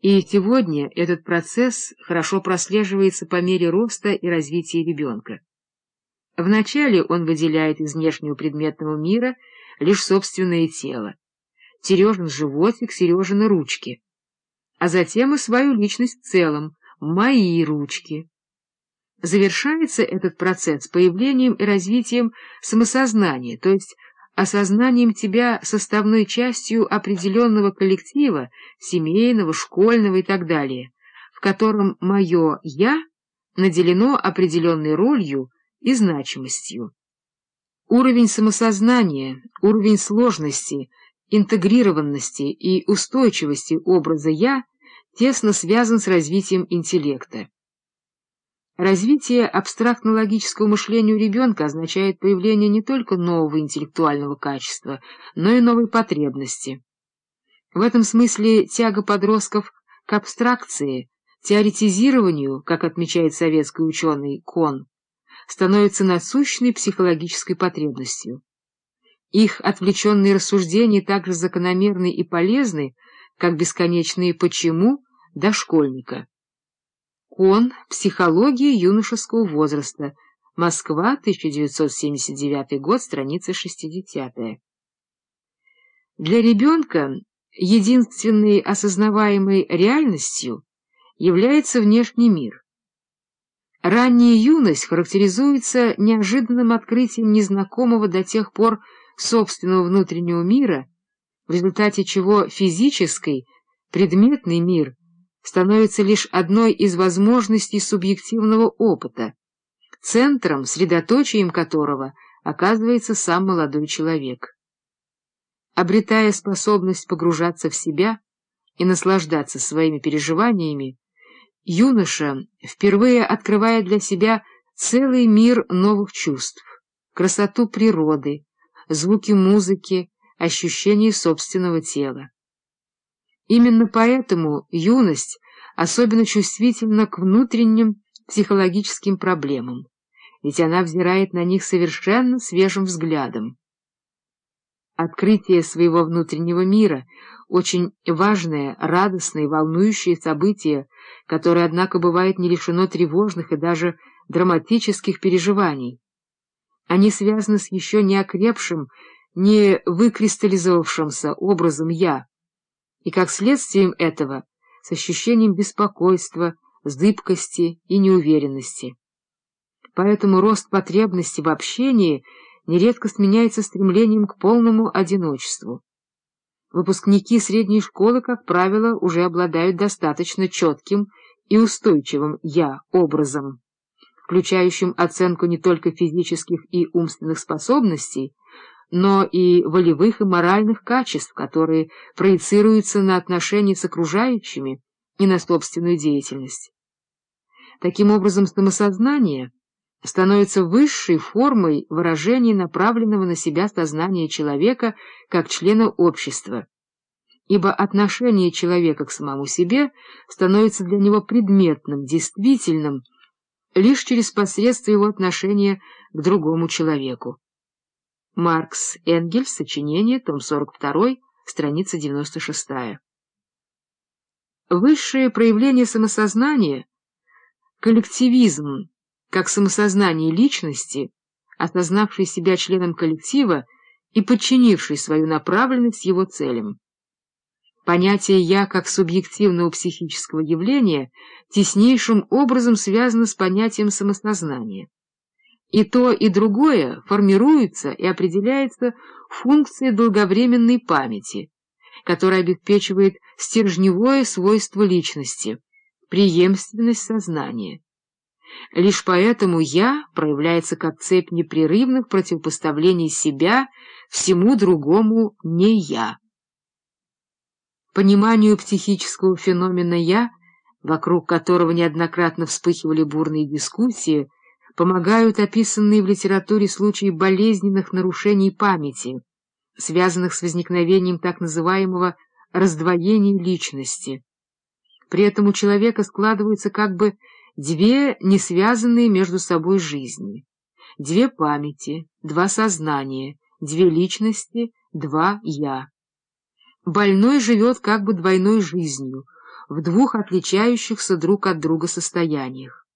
И сегодня этот процесс хорошо прослеживается по мере роста и развития ребенка. Вначале он выделяет из внешнего предметного мира лишь собственное тело. Сережин животик, Сережины ручки. А затем и свою личность в целом, мои ручки. Завершается этот процесс появлением и развитием самосознания, то есть осознанием тебя составной частью определенного коллектива, семейного, школьного и так далее, в котором мое «я» наделено определенной ролью и значимостью. Уровень самосознания, уровень сложности, интегрированности и устойчивости образа «я» тесно связан с развитием интеллекта. Развитие абстрактно-логического мышления у ребенка означает появление не только нового интеллектуального качества, но и новой потребности. В этом смысле тяга подростков к абстракции, теоретизированию, как отмечает советский ученый Кон, становится насущной психологической потребностью. Их отвлеченные рассуждения также закономерны и полезны, как бесконечные «почему» дошкольника. Он. Психология юношеского возраста. Москва, 1979 год, страница 60. Для ребенка единственной осознаваемой реальностью является внешний мир. Ранняя юность характеризуется неожиданным открытием незнакомого до тех пор собственного внутреннего мира, в результате чего физический, предметный мир становится лишь одной из возможностей субъективного опыта, центром, средоточием которого оказывается сам молодой человек. Обретая способность погружаться в себя и наслаждаться своими переживаниями, юноша впервые открывает для себя целый мир новых чувств, красоту природы, звуки музыки, ощущения собственного тела. Именно поэтому юность особенно чувствительна к внутренним психологическим проблемам, ведь она взирает на них совершенно свежим взглядом. Открытие своего внутреннего мира — очень важное, радостное, волнующее событие, которое, однако, бывает не лишено тревожных и даже драматических переживаний. Они связаны с еще не окрепшим, не выкристаллизовавшимся образом «я», и как следствием этого с ощущением беспокойства, зыбкости и неуверенности. Поэтому рост потребности в общении нередко сменяется стремлением к полному одиночеству. Выпускники средней школы, как правило, уже обладают достаточно четким и устойчивым «я-образом», включающим оценку не только физических и умственных способностей, но и волевых и моральных качеств, которые проецируются на отношения с окружающими и на собственную деятельность. Таким образом, самосознание становится высшей формой выражения направленного на себя сознания человека как члена общества, ибо отношение человека к самому себе становится для него предметным, действительным, лишь через посредство его отношения к другому человеку. Маркс Энгельс, сочинение, том 42, страница 96. Высшее проявление самосознания — коллективизм, как самосознание личности, осознавшей себя членом коллектива и подчинившей свою направленность его целям. Понятие «я» как субъективного психического явления теснейшим образом связано с понятием самосознания. И то, и другое формируется и определяется функцией долговременной памяти, которая обеспечивает стержневое свойство личности, преемственность сознания. Лишь поэтому «я» проявляется как цепь непрерывных противопоставлений себя всему другому «не я». Пониманию психического феномена «я», вокруг которого неоднократно вспыхивали бурные дискуссии, помогают описанные в литературе случаи болезненных нарушений памяти, связанных с возникновением так называемого раздвоения личности. При этом у человека складываются как бы две несвязанные между собой жизни, две памяти, два сознания, две личности, два «я». Больной живет как бы двойной жизнью, в двух отличающихся друг от друга состояниях.